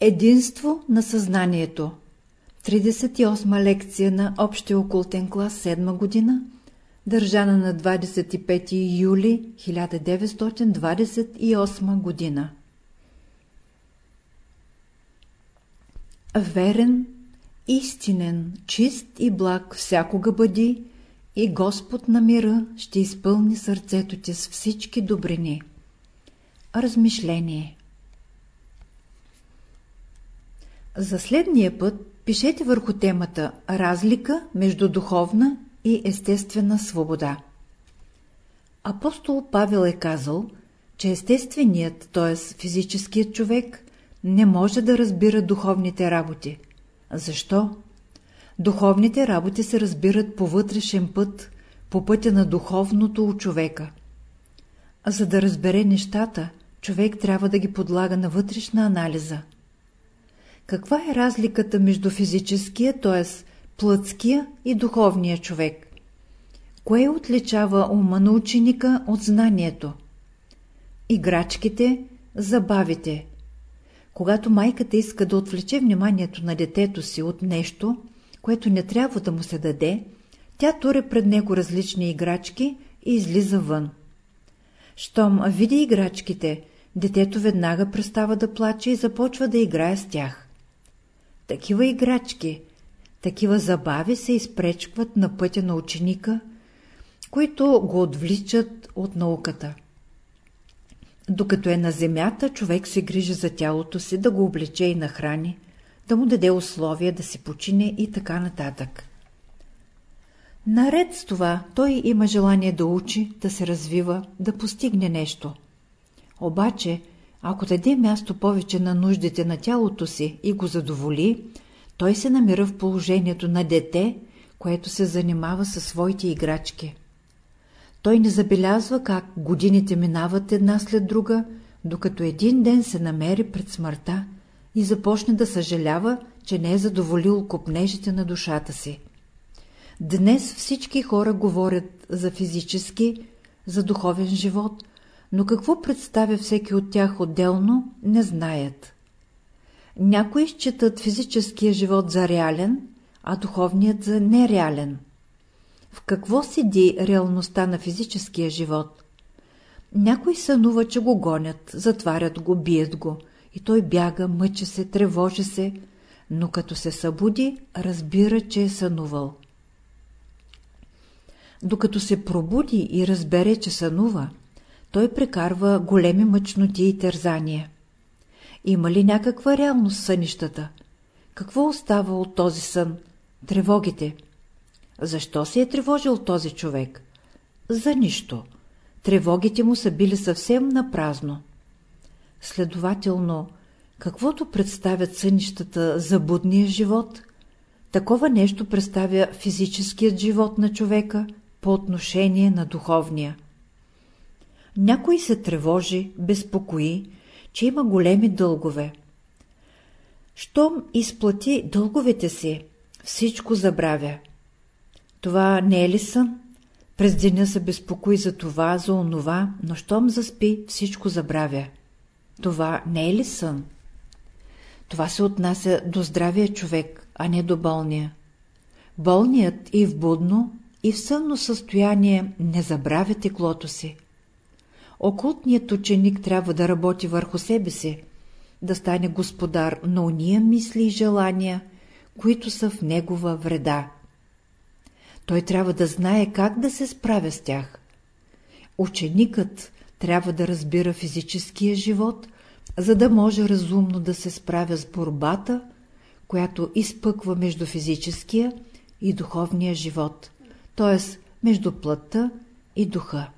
Единство на съзнанието. 38 лекция на Общия окултен клас 7 година държана на 25 юли 1928 година. Верен, истинен, чист и благ всякога бъди и Господ на мира ще изпълни сърцето ти с всички добрини. Размишление За следния път пишете върху темата Разлика между духовна и естествена свобода. Апостол Павел е казал, че естественият, т.е. физическият човек, не може да разбира духовните работи. Защо? Духовните работи се разбират по вътрешен път, по пътя на духовното у човека. За да разбере нещата, човек трябва да ги подлага на вътрешна анализа. Каква е разликата между физическия, т.е. плътския и духовния човек? Кое отличава ума на ученика от знанието? Играчките, забавите. Когато майката иска да отвлече вниманието на детето си от нещо, което не трябва да му се даде, тя туре пред него различни играчки и излиза вън. Щом види играчките, детето веднага престава да плаче и започва да играе с тях. Такива играчки, такива забави се изпречкват на пътя на ученика, които го отвличат от науката. Докато е на земята, човек се грижи за тялото си, да го облече и нахрани, да му даде условия да си почине и така нататък. Наред с това, той има желание да учи, да се развива, да постигне нещо. Обаче, ако даде място повече на нуждите на тялото си и го задоволи, той се намира в положението на дете, което се занимава със своите играчки. Той не забелязва как годините минават една след друга, докато един ден се намери пред смъртта и започне да съжалява, че не е задоволил копнежите на душата си. Днес всички хора говорят за физически, за духовен живот, но какво представя всеки от тях отделно, не знаят. Някои считат физическия живот за реален, а духовният за нереален. В какво седи реалността на физическия живот? Някой сънува, че го гонят, затварят го, бият го, и той бяга, мъчи се, тревожи се, но като се събуди, разбира, че е сънувал. Докато се пробуди и разбере, че сънува, той прекарва големи мъчноти и тързания. Има ли някаква реалност сънищата? Какво остава от този сън? Тревогите. Защо се е тревожил този човек? За нищо. Тревогите му са били съвсем на празно. Следователно, каквото представят сънищата за будния живот, такова нещо представя физическият живот на човека по отношение на духовния. Някой се тревожи, безпокои, че има големи дългове. Щом изплати дълговете си, всичко забравя. Това не е ли сън? През деня се безпокои за това, за онова, но щом заспи, всичко забравя. Това не е ли сън? Това се отнася до здравия човек, а не до болния. Болният и в будно, и в сънно състояние не забравя теклото си. Окултният ученик трябва да работи върху себе си, да стане господар на уния мисли и желания, които са в негова вреда. Той трябва да знае как да се справя с тях. Ученикът трябва да разбира физическия живот, за да може разумно да се справя с борбата, която изпъква между физическия и духовния живот, т.е. между плътта и духа.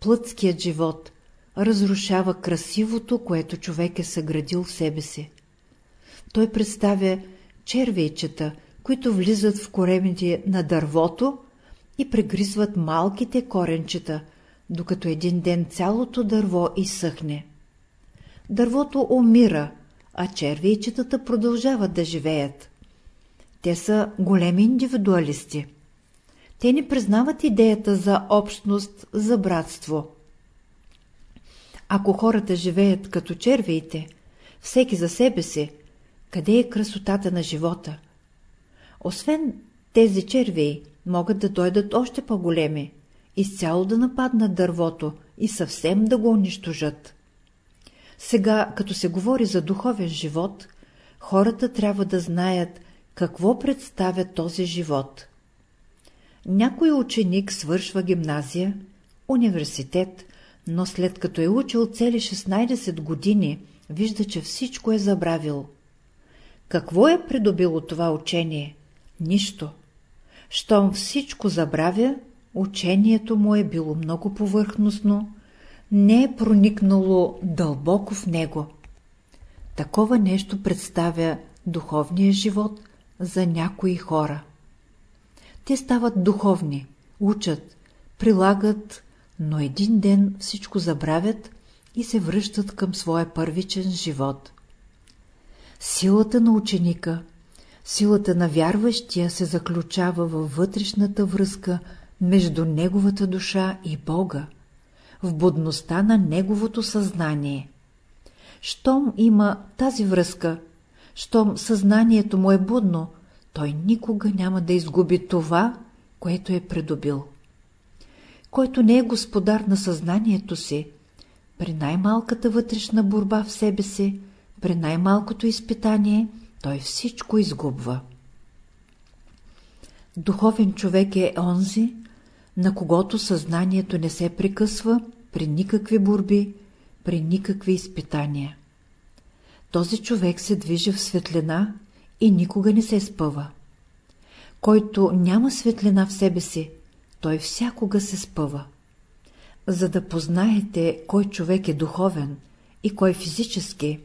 Плътският живот разрушава красивото, което човек е съградил в себе си. Той представя червейчета, които влизат в корените на дървото и прегризват малките коренчета, докато един ден цялото дърво изсъхне. Дървото умира, а червейчетата продължават да живеят. Те са големи индивидуалисти. Те не признават идеята за общност, за братство. Ако хората живеят като червеите, всеки за себе си, къде е красотата на живота. Освен тези червеи, могат да дойдат още по-големи, изцяло да нападнат дървото и съвсем да го унищожат. Сега, като се говори за духовен живот, хората трябва да знаят какво представя този живот. Някой ученик свършва гимназия, университет, но след като е учил цели 16 години, вижда, че всичко е забравил. Какво е придобило това учение? Нищо. Щом всичко забравя, учението му е било много повърхностно, не е проникнало дълбоко в него. Такова нещо представя духовния живот за някои хора. Те стават духовни, учат, прилагат, но един ден всичко забравят и се връщат към своя първичен живот. Силата на ученика, силата на вярващия се заключава във вътрешната връзка между неговата душа и Бога, в будността на неговото съзнание. Щом има тази връзка, щом съзнанието му е будно, той никога няма да изгуби това, което е придобил. Който не е господар на съзнанието си, при най-малката вътрешна борба в себе си, при най-малкото изпитание, той всичко изгубва. Духовен човек е онзи, на когото съзнанието не се прекъсва при никакви борби, при никакви изпитания. Този човек се движи в светлина и никога не се спъва. Който няма светлина в себе си, той всякога се спъва. За да познаете кой човек е духовен и кой физически,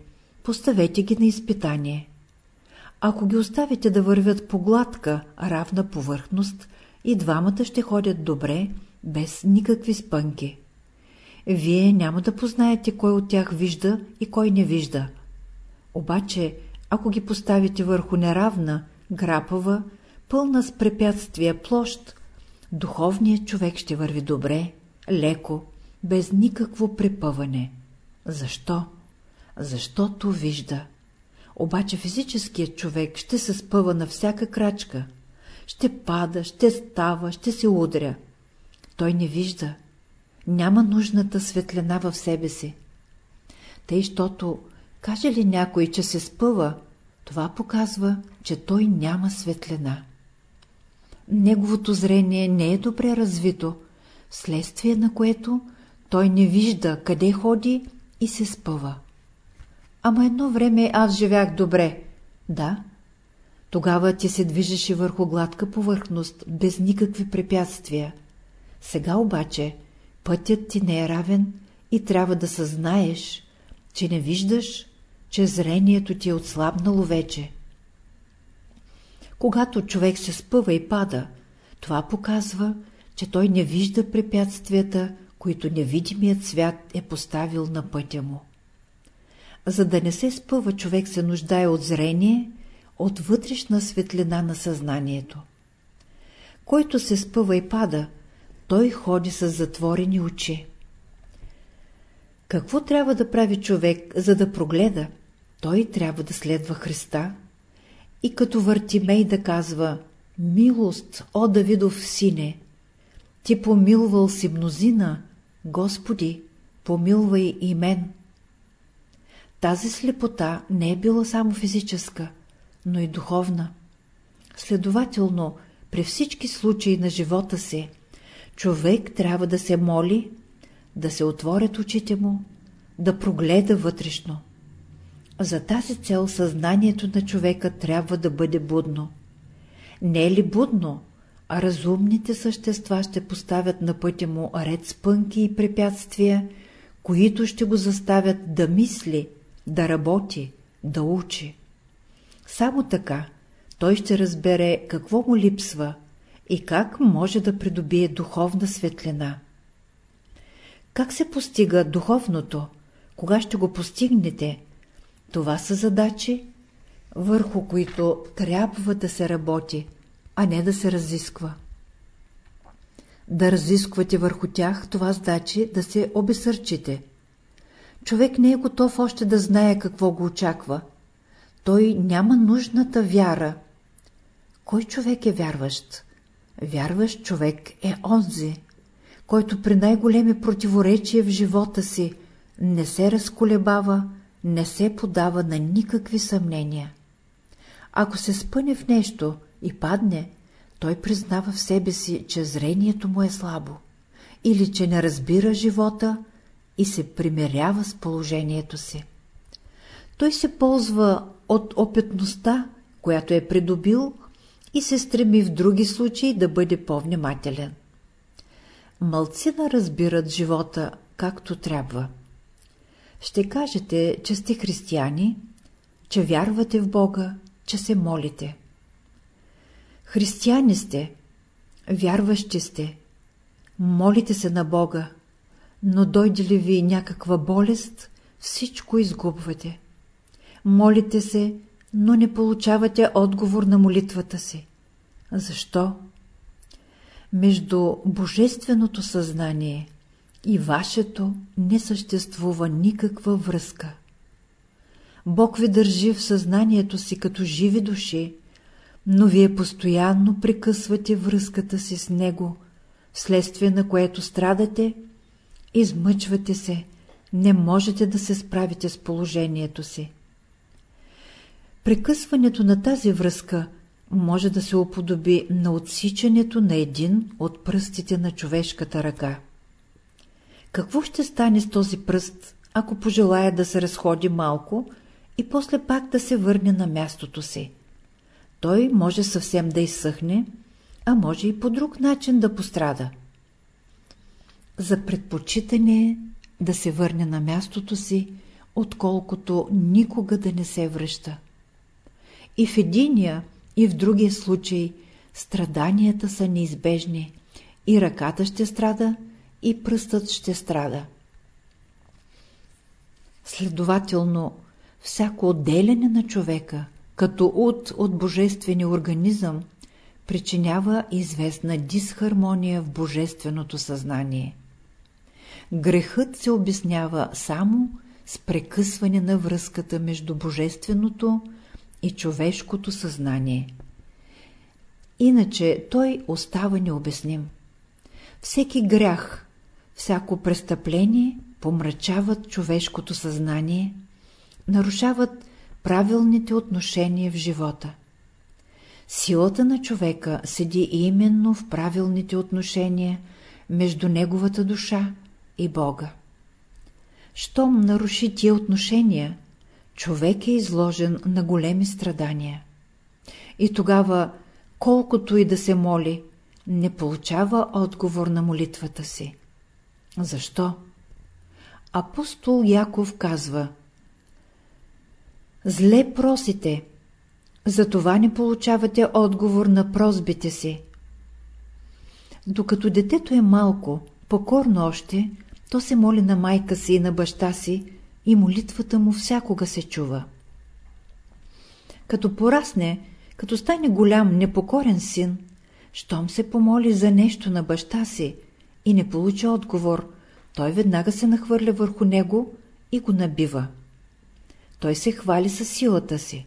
поставете ги на изпитание. Ако ги оставите да вървят по гладка, равна повърхност, и двамата ще ходят добре, без никакви спънки. Вие няма да познаете кой от тях вижда и кой не вижда. Обаче, ако ги поставите върху неравна, грапава, пълна с препятствия площ, духовният човек ще върви добре, леко, без никакво препъване. Защо? Защото вижда. Обаче физическият човек ще се спъва на всяка крачка. Ще пада, ще става, ще се удря. Той не вижда. Няма нужната светлина в себе си. Тъй, щото каже ли някой, че се спъва, това показва, че той няма светлина. Неговото зрение не е добре развито, вследствие на което той не вижда къде ходи и се спъва. Ама едно време аз живях добре. Да, тогава ти се движеше върху гладка повърхност, без никакви препятствия. Сега обаче пътят ти не е равен и трябва да съзнаеш, че не виждаш, че зрението ти е отслабнало вече. Когато човек се спъва и пада, това показва, че той не вижда препятствията, които невидимият свят е поставил на пътя му. За да не се спъва, човек се нуждае от зрение, от вътрешна светлина на съзнанието. Който се спъва и пада, той ходи с затворени очи. Какво трябва да прави човек, за да прогледа? Той трябва да следва Христа и като Въртимей да казва «Милост, о Давидов сине! Ти помилвал си мнозина, Господи, помилвай и мен!» Тази слепота не е била само физическа, но и духовна. Следователно, при всички случаи на живота си, човек трябва да се моли, да се отворят очите му, да прогледа вътрешно. За тази цел съзнанието на човека трябва да бъде будно. Не е ли будно, а разумните същества ще поставят на пътя му ред спънки и препятствия, които ще го заставят да мисли, да работи, да учи. Само така той ще разбере какво му липсва и как може да придобие духовна светлина. Как се постига духовното? Кога ще го постигнете? Това са задачи, върху които трябва да се работи, а не да се разисква. Да разисквате върху тях, това значи да се обесърчите. човек не е готов още да знае какво го очаква. Той няма нужната вяра. Кой човек е вярващ? Вярващ човек е онзи, който при най-големи противоречия в живота си не се разколебава, не се подава на никакви съмнения. Ако се спъне в нещо и падне, той признава в себе си, че зрението му е слабо или че не разбира живота и се примерява с положението си. Той се ползва от опитността, която е придобил и се стреми в други случаи да бъде по-внимателен. Мълцина разбират живота както трябва. Ще кажете, че сте християни, че вярвате в Бога, че се молите. Християни сте, вярващи сте, молите се на Бога, но дойде ли ви някаква болест, всичко изгубвате. Молите се, но не получавате отговор на молитвата си. Защо? Между божественото съзнание и вашето не съществува никаква връзка. Бог ви държи в съзнанието си като живи души, но вие постоянно прекъсвате връзката си с Него, вследствие на което страдате, измъчвате се, не можете да се справите с положението си. Прекъсването на тази връзка може да се уподоби на отсичането на един от пръстите на човешката ръка. Какво ще стане с този пръст, ако пожелая да се разходи малко и после пак да се върне на мястото си? Той може съвсем да изсъхне, а може и по друг начин да пострада. За предпочитане да се върне на мястото си, отколкото никога да не се връща. И в единия, и в другия случай страданията са неизбежни. И ръката ще страда, и пръстът ще страда. Следователно, всяко отделяне на човека, като от от божествения организъм, причинява известна дисхармония в божественото съзнание. Грехът се обяснява само с прекъсване на връзката между божественото и човешкото съзнание. Иначе той остава необясним. Всеки грях, всяко престъпление помрачават човешкото съзнание, нарушават правилните отношения в живота. Силата на човека седи именно в правилните отношения между неговата душа и Бога. Щом наруши тия отношения, човек е изложен на големи страдания. И тогава, колкото и да се моли, не получава отговор на молитвата си. Защо? Апостол Яков казва Зле просите, затова не получавате отговор на просбите си. Докато детето е малко, покорно още, то се моли на майка си и на баща си, и молитвата му всякога се чува. Като порасне, като стане голям, непокорен син, щом се помоли за нещо на баща си и не получи отговор, той веднага се нахвърля върху него и го набива. Той се хвали със силата си.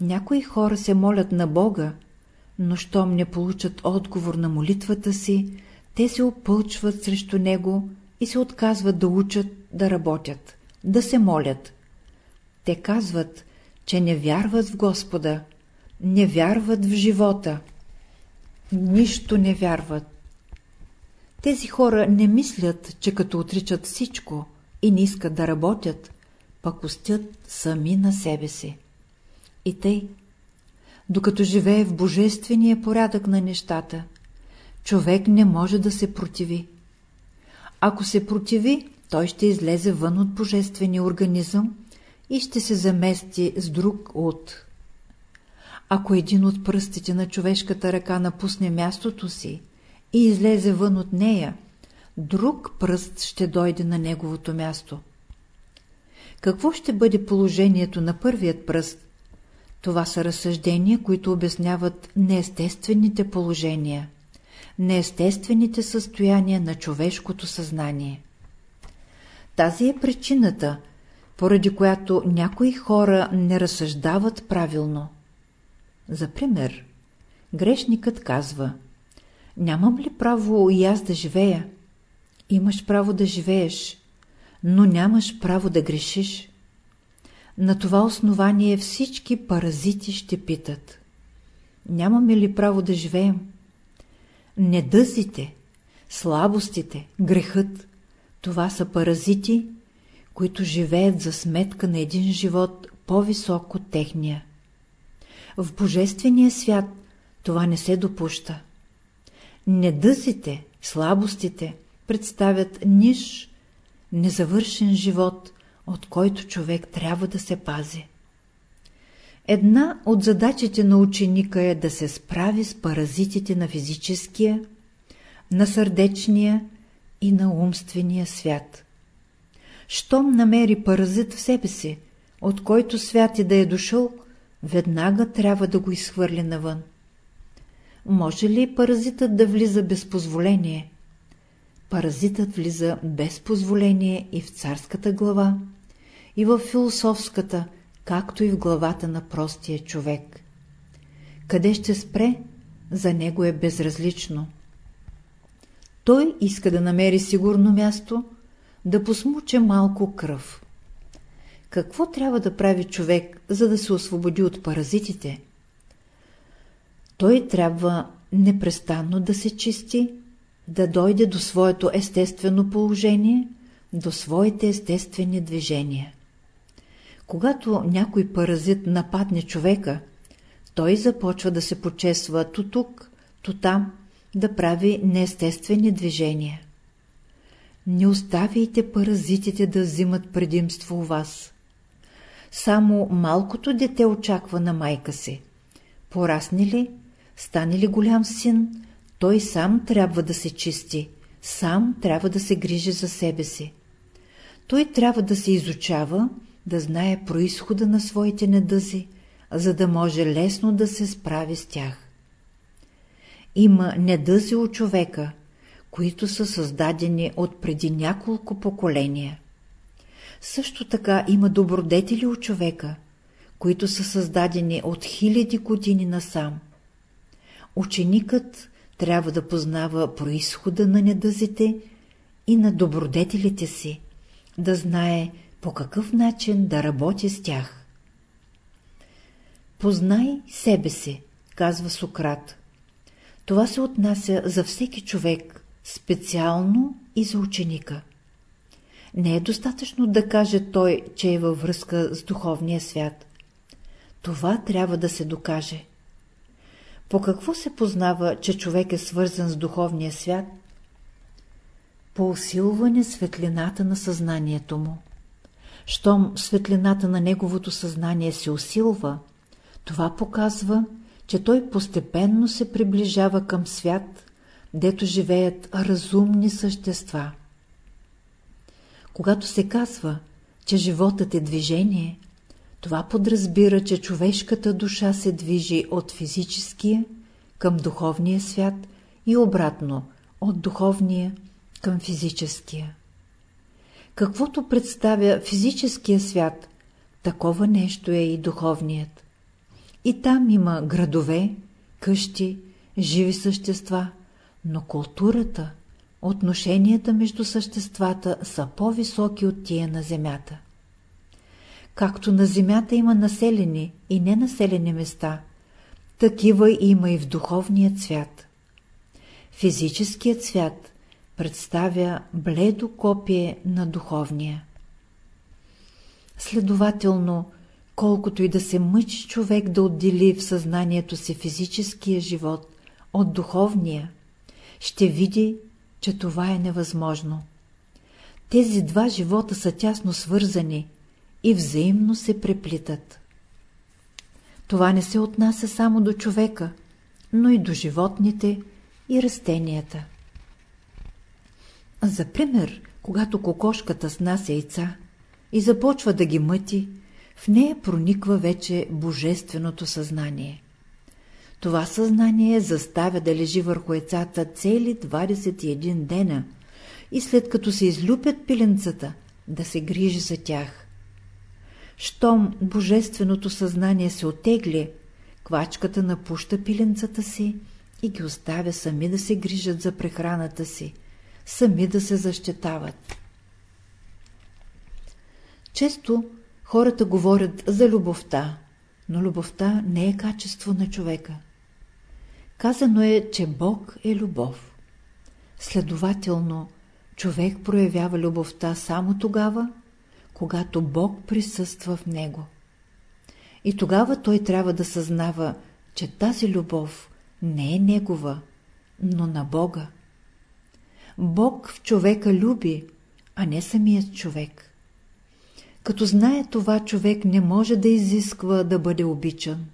Някои хора се молят на Бога, но щом не получат отговор на молитвата си, те се опълчват срещу Него и се отказват да учат да работят да се молят. Те казват, че не вярват в Господа, не вярват в живота. Нищо не вярват. Тези хора не мислят, че като отричат всичко и не искат да работят, пък устят сами на себе си. И тъй, докато живее в божествения порядък на нещата, човек не може да се противи. Ако се противи, той ще излезе вън от божествения организъм и ще се замести с друг от. Ако един от пръстите на човешката ръка напусне мястото си и излезе вън от нея, друг пръст ще дойде на неговото място. Какво ще бъде положението на първият пръст? Това са разсъждения, които обясняват неестествените положения, неестествените състояния на човешкото съзнание. Тази е причината, поради която някои хора не разсъждават правилно. За пример, грешникът казва Нямам ли право и аз да живея? Имаш право да живееш, но нямаш право да грешиш. На това основание всички паразити ще питат. Нямаме ли право да живеем? Недъзите, слабостите, грехът, това са паразити, които живеят за сметка на един живот по-висок от техния. В Божествения свят това не се допуща. Недъзите, слабостите представят ниш, незавършен живот, от който човек трябва да се пази. Една от задачите на ученика е да се справи с паразитите на физическия, на сърдечния и на умствения свят. Щом намери паразит в себе си, от който свят и да е дошъл, веднага трябва да го изхвърли навън. Може ли паразитът да влиза без позволение? Паразитът влиза без позволение и в царската глава, и в философската, както и в главата на простия човек. Къде ще спре, за него е безразлично. Той иска да намери сигурно място, да посмуче малко кръв. Какво трябва да прави човек, за да се освободи от паразитите? Той трябва непрестанно да се чисти, да дойде до своето естествено положение, до своите естествени движения. Когато някой паразит нападне човека, той започва да се почесва то тук, то там, да прави неестествени движения. Не оставяйте паразитите да взимат предимство у вас. Само малкото дете очаква на майка си. Порасне ли, стане ли голям син, той сам трябва да се чисти, сам трябва да се грижи за себе си. Той трябва да се изучава, да знае происхода на своите недъзи, за да може лесно да се справи с тях. Има недъзи у човека, които са създадени от преди няколко поколения. Също така има добродетели у човека, които са създадени от хиляди години насам. Ученикът трябва да познава происхода на недъзите и на добродетелите си, да знае по какъв начин да работи с тях. Познай себе си, казва Сократ. Това се отнася за всеки човек, специално и за ученика. Не е достатъчно да каже той, че е във връзка с духовния свят. Това трябва да се докаже. По какво се познава, че човек е свързан с духовния свят? По усилване светлината на съзнанието му. Щом светлината на неговото съзнание се усилва, това показва, че той постепенно се приближава към свят, дето живеят разумни същества. Когато се казва, че животът е движение, това подразбира, че човешката душа се движи от физическия към духовния свят и обратно от духовния към физическия. Каквото представя физическия свят, такова нещо е и духовният. И там има градове, къщи, живи същества, но културата, отношенията между съществата са по-високи от тия на Земята. Както на Земята има населени и ненаселени места, такива има и в духовният свят. Физическият свят представя бледо копие на духовния. Следователно, колкото и да се мъчи човек да отдели в съзнанието си физическия живот от духовния, ще види, че това е невъзможно. Тези два живота са тясно свързани и взаимно се преплитат. Това не се отнася само до човека, но и до животните и растенията. За пример, когато кокошката снася яйца и започва да ги мъти, в нея прониква вече божественото съзнание. Това съзнание заставя да лежи върху яйцата цели 21 дена и след като се излюпят пиленцата, да се грижи за тях. Щом божественото съзнание се отегли, квачката напуща пиленцата си и ги оставя сами да се грижат за прехраната си, сами да се защитават. Често хората говорят за любовта, но любовта не е качество на човека. Казано е, че Бог е любов. Следователно, човек проявява любовта само тогава, когато Бог присъства в него. И тогава той трябва да съзнава, че тази любов не е негова, но на Бога. Бог в човека люби, а не самият човек. Като знае това, човек не може да изисква да бъде обичан.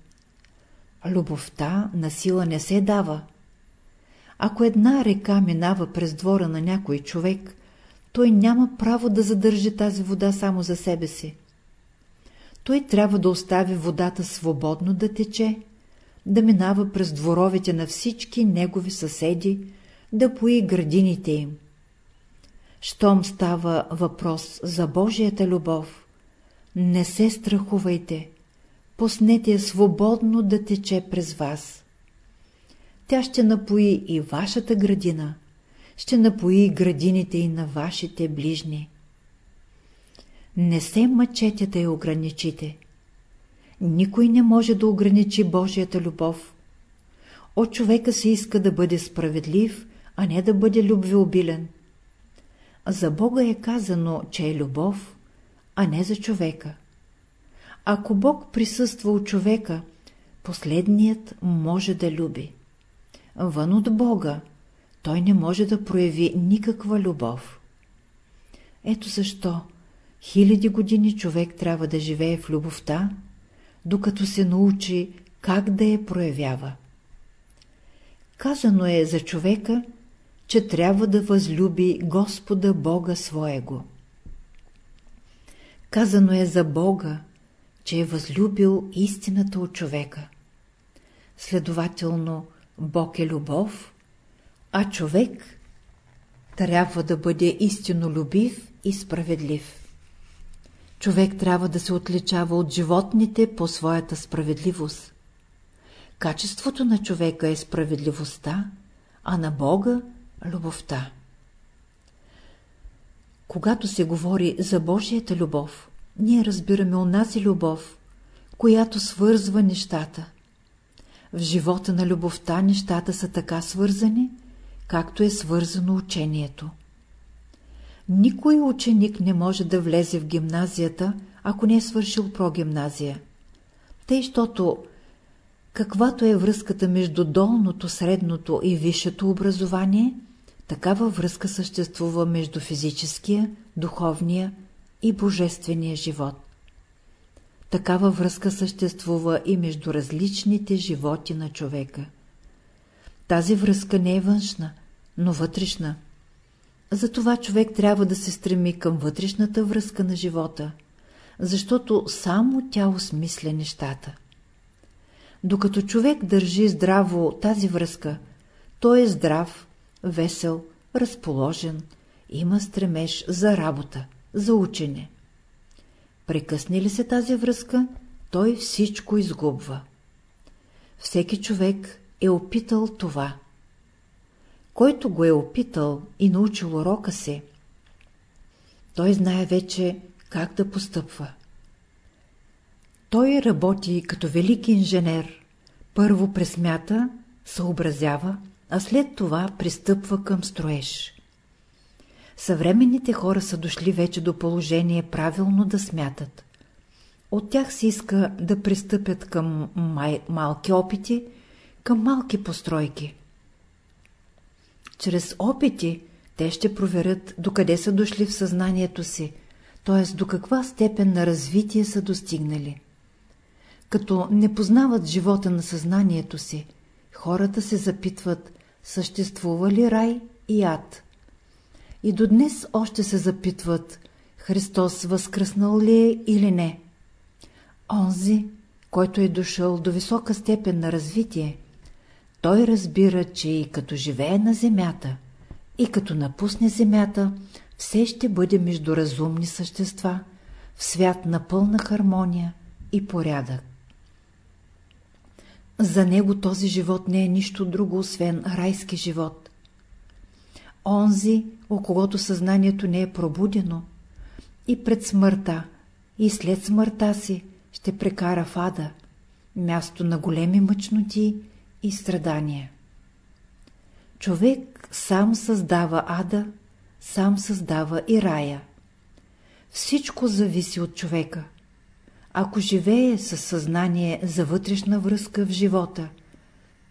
Любовта на сила не се дава. Ако една река минава през двора на някой човек, той няма право да задържи тази вода само за себе си. Той трябва да остави водата свободно да тече, да минава през дворовете на всички негови съседи, да пои градините им. Щом става въпрос за Божията любов, не се страхувайте, пуснете я свободно да тече през вас. Тя ще напои и вашата градина, ще напои градините и на вашите ближни. Не се мъчете да я ограничите. Никой не може да ограничи Божията любов. От човека се иска да бъде справедлив, а не да бъде любвеобилен. За Бога е казано, че е любов, а не за човека. Ако Бог присъства у човека, последният може да люби. Вън от Бога той не може да прояви никаква любов. Ето защо хиляди години човек трябва да живее в любовта, докато се научи как да я проявява. Казано е за човека, че трябва да възлюби Господа Бога своего. Казано е за Бога, че е възлюбил истината от човека. Следователно, Бог е любов, а човек трябва да бъде истинно любив и справедлив. Човек трябва да се отличава от животните по своята справедливост. Качеството на човека е справедливостта, а на Бога – любовта. Когато се говори за Божията любов, ние разбираме онази любов, която свързва нещата. В живота на любовта нещата са така свързани, както е свързано учението. Никой ученик не може да влезе в гимназията, ако не е свършил прогимназия. Тъй, щото каквато е връзката между долното, средното и висшето образование, такава връзка съществува между физическия, духовния и божествения живот. Такава връзка съществува и между различните животи на човека. Тази връзка не е външна, но вътрешна. Затова човек трябва да се стреми към вътрешната връзка на живота, защото само тя осмисля нещата. Докато човек държи здраво тази връзка, той е здрав, весел, разположен, има стремеж за работа, за учене. Прекъсне ли се тази връзка, той всичко изгубва. Всеки човек е опитал това. Който го е опитал и научил урока се, той знае вече как да постъпва. Той работи като велик инженер. Първо пресмята, съобразява, а след това пристъпва към строеж. Съвременните хора са дошли вече до положение правилно да смятат. От тях се иска да пристъпят към май, малки опити, към малки постройки. Чрез опити те ще проверят докъде са дошли в съзнанието си, т.е. до каква степен на развитие са достигнали. Като не познават живота на съзнанието си, хората се запитват, съществува ли рай и ад. И до днес още се запитват, Христос възкръснал ли е или не. Онзи, който е дошъл до висока степен на развитие, той разбира, че и като живее на земята, и като напусне земята, все ще бъде между разумни същества, в свят на пълна хармония и порядък. За него този живот не е нищо друго, освен райски живот. Онзи, о когото съзнанието не е пробудено, и пред смъртта, и след смъртта си ще прекара в ада, място на големи мъчноти и страдания. Човек сам създава ада, сам създава и рая. Всичко зависи от човека. Ако живее със съзнание за вътрешна връзка в живота,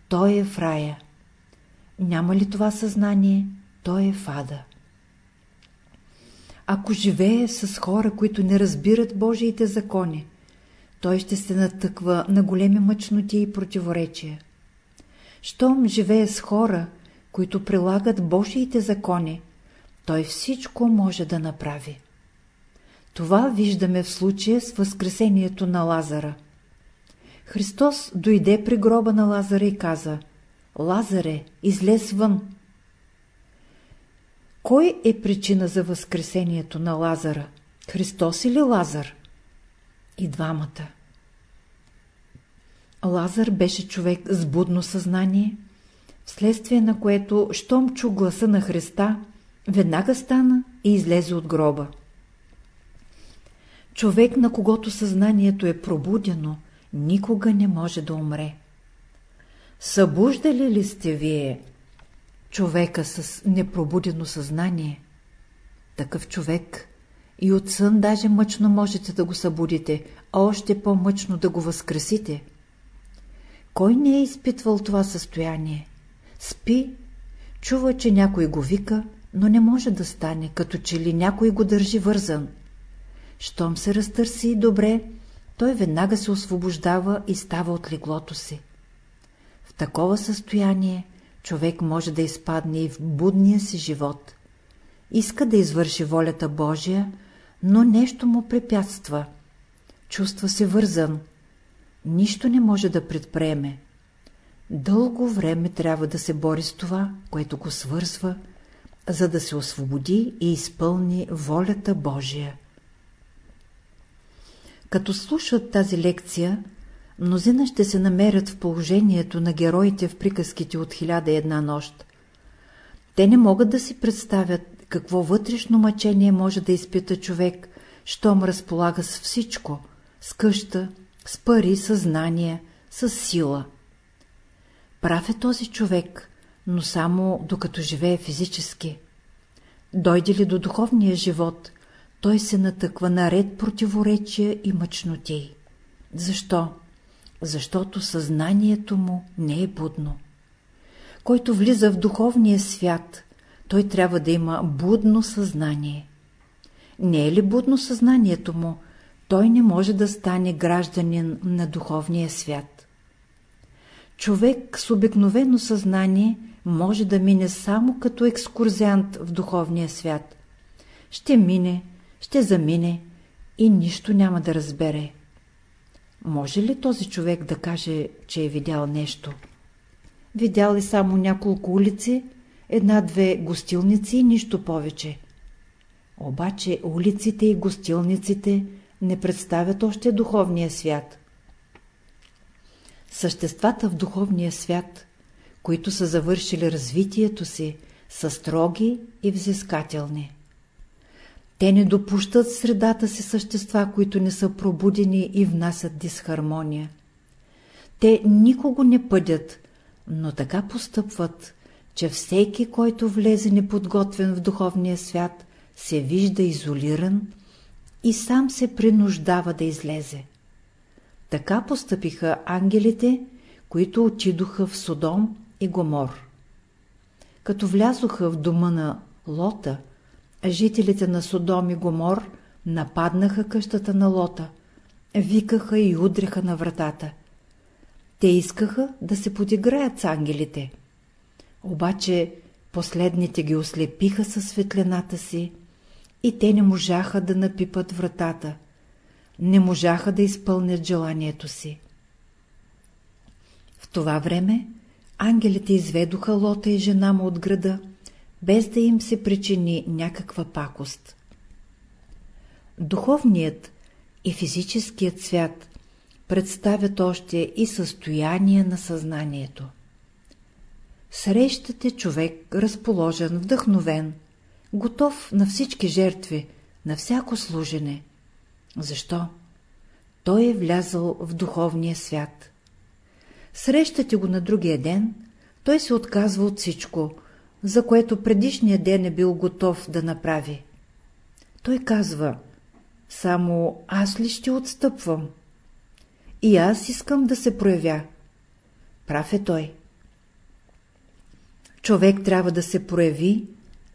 той е в рая. Няма ли това съзнание, той е в ада. Ако живее с хора, които не разбират Божиите закони, той ще се натъква на големи мъчноти и противоречия. Щом живее с хора, които прилагат Божиите закони, той всичко може да направи. Това виждаме в случая с възкресението на Лазара. Христос дойде при гроба на Лазара и каза Лазаре, излез вън. Кой е причина за възкресението на Лазара? Христос или Лазар? И двамата. Лазар беше човек с будно съзнание, вследствие на което, щом чу гласа на Христа, веднага стана и излезе от гроба. Човек, на когото съзнанието е пробудено, никога не може да умре. Събуждали ли сте вие човека с непробудено съзнание? Такъв човек и от сън даже мъчно можете да го събудите, а още по-мъчно да го възкресите. Кой не е изпитвал това състояние? Спи, чува, че някой го вика, но не може да стане, като че ли някой го държи вързан. Щом се разтърси добре, той веднага се освобождава и става от леглото си. В такова състояние човек може да изпадне и в будния си живот. Иска да извърши волята Божия, но нещо му препятства. Чувства се вързан. Нищо не може да предприеме. Дълго време трябва да се бори с това, което го свързва, за да се освободи и изпълни волята Божия. Като слушат тази лекция, мнозина ще се намерят в положението на героите в приказките от хиляда една нощ. Те не могат да си представят какво вътрешно мъчение може да изпита човек, щом разполага с всичко, с къща, с пари, с знания, с сила. Прав е този човек, но само докато живее физически. Дойде ли до духовния живот, той се натъква на ред противоречия и мъчноти. Защо? Защото съзнанието му не е будно. Който влиза в духовния свят, той трябва да има будно съзнание. Не е ли будно съзнанието му, той не може да стане гражданин на духовния свят. Човек с обикновено съзнание може да мине само като екскурзиант в духовния свят. Ще мине, ще замине и нищо няма да разбере. Може ли този човек да каже, че е видял нещо? Видял е само няколко улици, една-две гостилници и нищо повече. Обаче улиците и гостилниците не представят още духовния свят. Съществата в духовния свят, които са завършили развитието си, са строги и взискателни. Те не допущат средата си същества, които не са пробудени и внасят дисхармония. Те никого не пъдят, но така постъпват, че всеки, който влезе неподготвен в духовния свят, се вижда изолиран и сам се принуждава да излезе. Така постъпиха ангелите, които отидоха в Содом и Гомор. Като влязоха в дома на Лота, жителите на Содом и Гомор нападнаха къщата на Лота, викаха и удреха на вратата. Те искаха да се подиграят с ангелите. Обаче последните ги ослепиха със светлината си и те не можаха да напипат вратата, не можаха да изпълнят желанието си. В това време ангелите изведоха Лота и жена му от града, без да им се причини някаква пакост. Духовният и физическият свят представят още и състояние на съзнанието. Срещате човек разположен, вдъхновен, готов на всички жертви, на всяко служене. Защо? Той е влязъл в духовния свят. Срещате го на другия ден, той се отказва от всичко, за което предишния ден е бил готов да направи. Той казва, само аз ли ще отстъпвам? И аз искам да се проявя. Прав е той. Човек трябва да се прояви,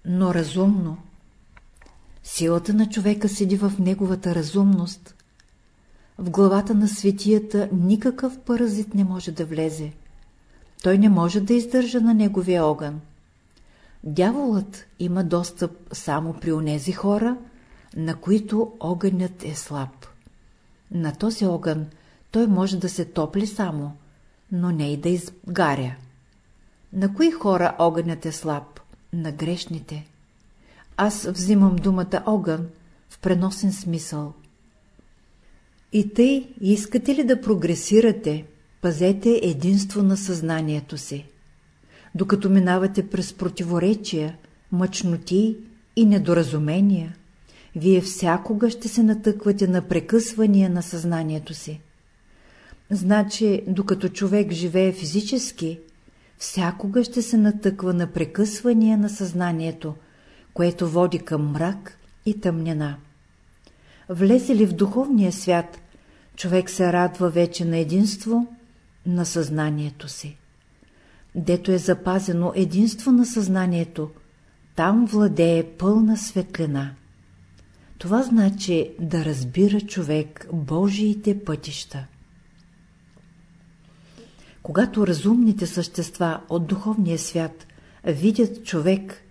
но разумно. Силата на човека седи в неговата разумност. В главата на светията никакъв паразит не може да влезе. Той не може да издържа на неговия огън. Дяволът има достъп само при онези хора, на които огънят е слаб. На този огън той може да се топли само, но не и да изгаря. На кои хора огънят е слаб? На грешните. Аз взимам думата огън в преносен смисъл. И тъй, искате ли да прогресирате, пазете единство на съзнанието си. Докато минавате през противоречия, мъчноти и недоразумения, вие всякога ще се натъквате на прекъсвания на съзнанието си. Значи, докато човек живее физически, всякога ще се натъква на прекъсвания на съзнанието, което води към мрак и тъмнина. Влезе ли в духовния свят, човек се радва вече на единство на съзнанието си. Дето е запазено единство на съзнанието, там владее пълна светлина. Това значи да разбира човек Божиите пътища. Когато разумните същества от духовния свят видят човек,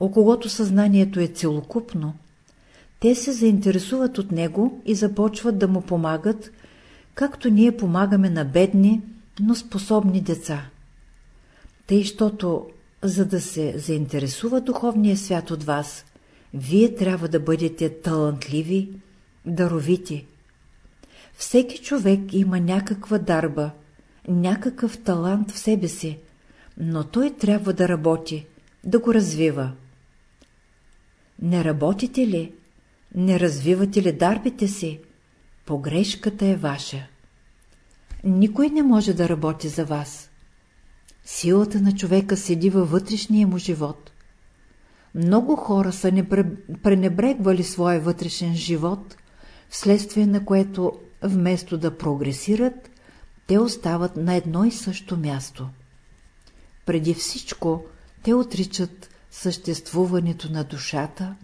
о когото съзнанието е целокупно, те се заинтересуват от него и започват да му помагат, както ние помагаме на бедни, но способни деца. Тъй, щото, за да се заинтересува духовния свят от вас, вие трябва да бъдете талантливи, даровити. Всеки човек има някаква дарба, някакъв талант в себе си, но той трябва да работи, да го развива. Не работите ли, не развивате ли дарбите си, погрешката е ваша. Никой не може да работи за вас. Силата на човека седи във вътрешния му живот. Много хора са не пренебрегвали своя вътрешен живот, вследствие на което, вместо да прогресират, те остават на едно и също място. Преди всичко, те отричат съществуването на душата,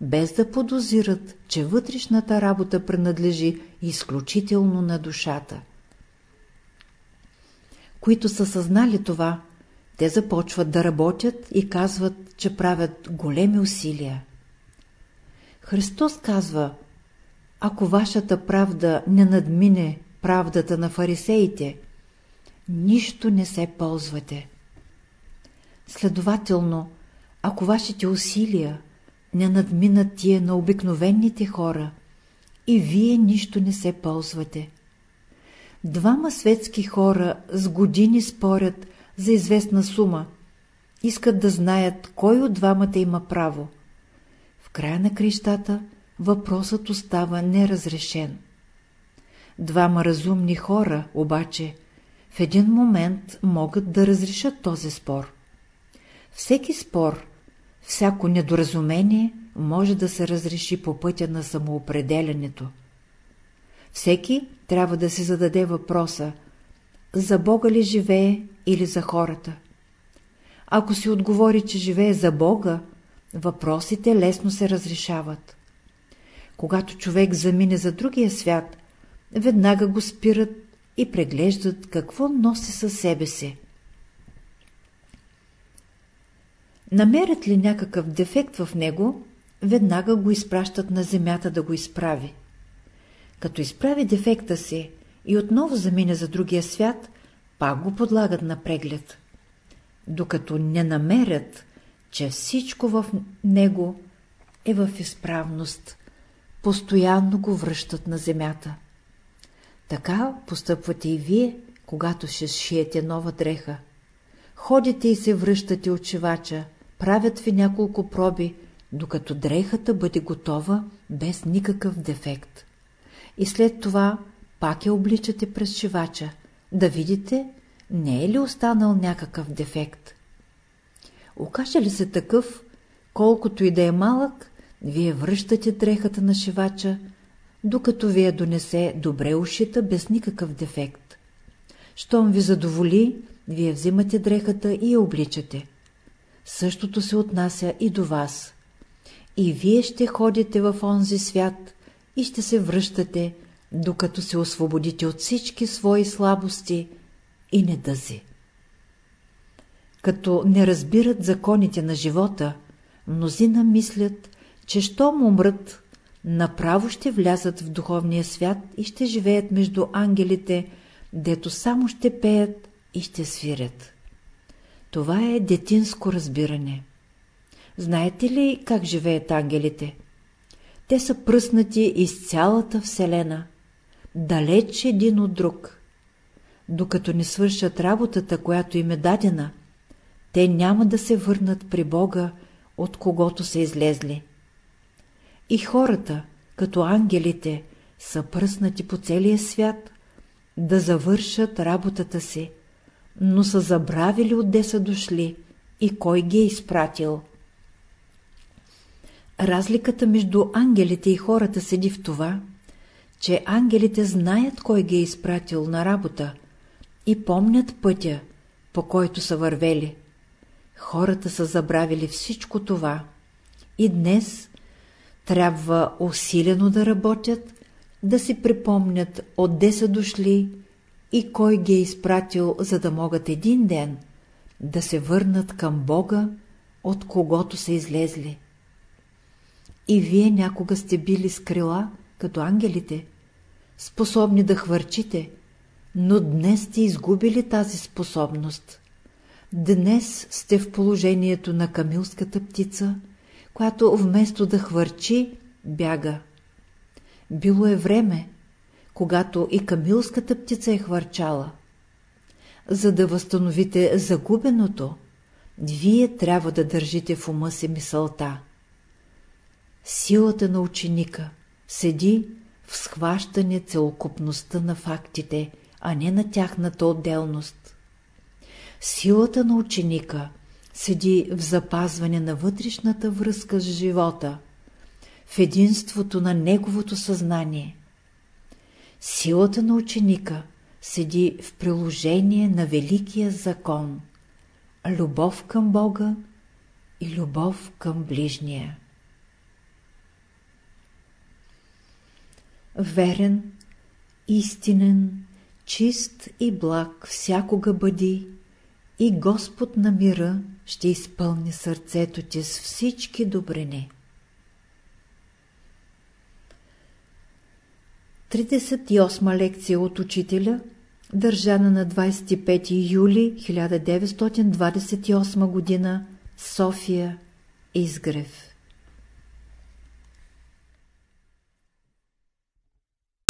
без да подозират, че вътрешната работа принадлежи изключително на душата. Които са съзнали това, те започват да работят и казват, че правят големи усилия. Христос казва, ако вашата правда не надмине правдата на фарисеите, нищо не се ползвате. Следователно, ако вашите усилия не надминат тия на обикновените хора, и вие нищо не се ползвате. Двама светски хора с години спорят за известна сума, искат да знаят кой от двамата има право. В края на крещата въпросът остава неразрешен. Двама разумни хора, обаче, в един момент могат да разрешат този спор. Всеки спор, всяко недоразумение може да се разреши по пътя на самоопределянето. Всеки трябва да се зададе въпроса за Бога ли живее или за хората. Ако си отговори, че живее за Бога, въпросите лесно се разрешават. Когато човек замине за другия свят, веднага го спират и преглеждат какво носи със себе си. Намерят ли някакъв дефект в него, веднага го изпращат на земята да го изправи. Като изправи дефекта си и отново замине за другия свят, пак го подлагат на преглед. Докато не намерят че всичко в него е в изправност, постоянно го връщат на земята. Така постъпвате и вие, когато ще шиете нова дреха. Ходите и се връщате от шивача, правят ви няколко проби, докато дрехата бъде готова без никакъв дефект. И след това пак я обличате през шивача, да видите, не е ли останал някакъв дефект. Окаже ли се такъв, колкото и да е малък, вие връщате дрехата на шивача, докато ви я донесе добре ушита без никакъв дефект. Щом ви задоволи, вие взимате дрехата и я обличате. Същото се отнася и до вас. И вие ще ходите в онзи свят и ще се връщате, докато се освободите от всички свои слабости и недъзи. Като не разбират законите на живота, мнозина мислят, че щом умрат, направо ще влязат в духовния свят и ще живеят между ангелите, дето само ще пеят и ще свирят. Това е детинско разбиране. Знаете ли как живеят ангелите? Те са пръснати из цялата Вселена, далеч един от друг. Докато не свършат работата, която им е дадена, те няма да се върнат при Бога, от когото са излезли. И хората, като ангелите, са пръснати по целия свят да завършат работата си, но са забравили отде са дошли и кой ги е изпратил. Разликата между ангелите и хората седи в това, че ангелите знаят кой ги е изпратил на работа и помнят пътя, по който са вървели. Хората са забравили всичко това и днес трябва усилено да работят, да си припомнят отде са дошли и кой ги е изпратил, за да могат един ден да се върнат към Бога, от когото са излезли. И вие някога сте били с крила, като ангелите, способни да хвърчите, но днес сте изгубили тази способност. Днес сте в положението на камилската птица, която вместо да хвърчи, бяга. Било е време, когато и камилската птица е хвърчала. За да възстановите загубеното, вие трябва да държите в ума си мисълта. Силата на ученика седи в схващане целокупността на фактите, а не на тяхната отделност. Силата на ученика седи в запазване на вътрешната връзка с живота, в единството на неговото съзнание. Силата на ученика седи в приложение на великия закон – любов към Бога и любов към ближния. Верен, истинен, чист и благ всякога бъди и Господ на мира ще изпълни сърцето ти с всички добрини. 38 лекция от учителя, държана на 25 юли 1928 г. София, Изгрев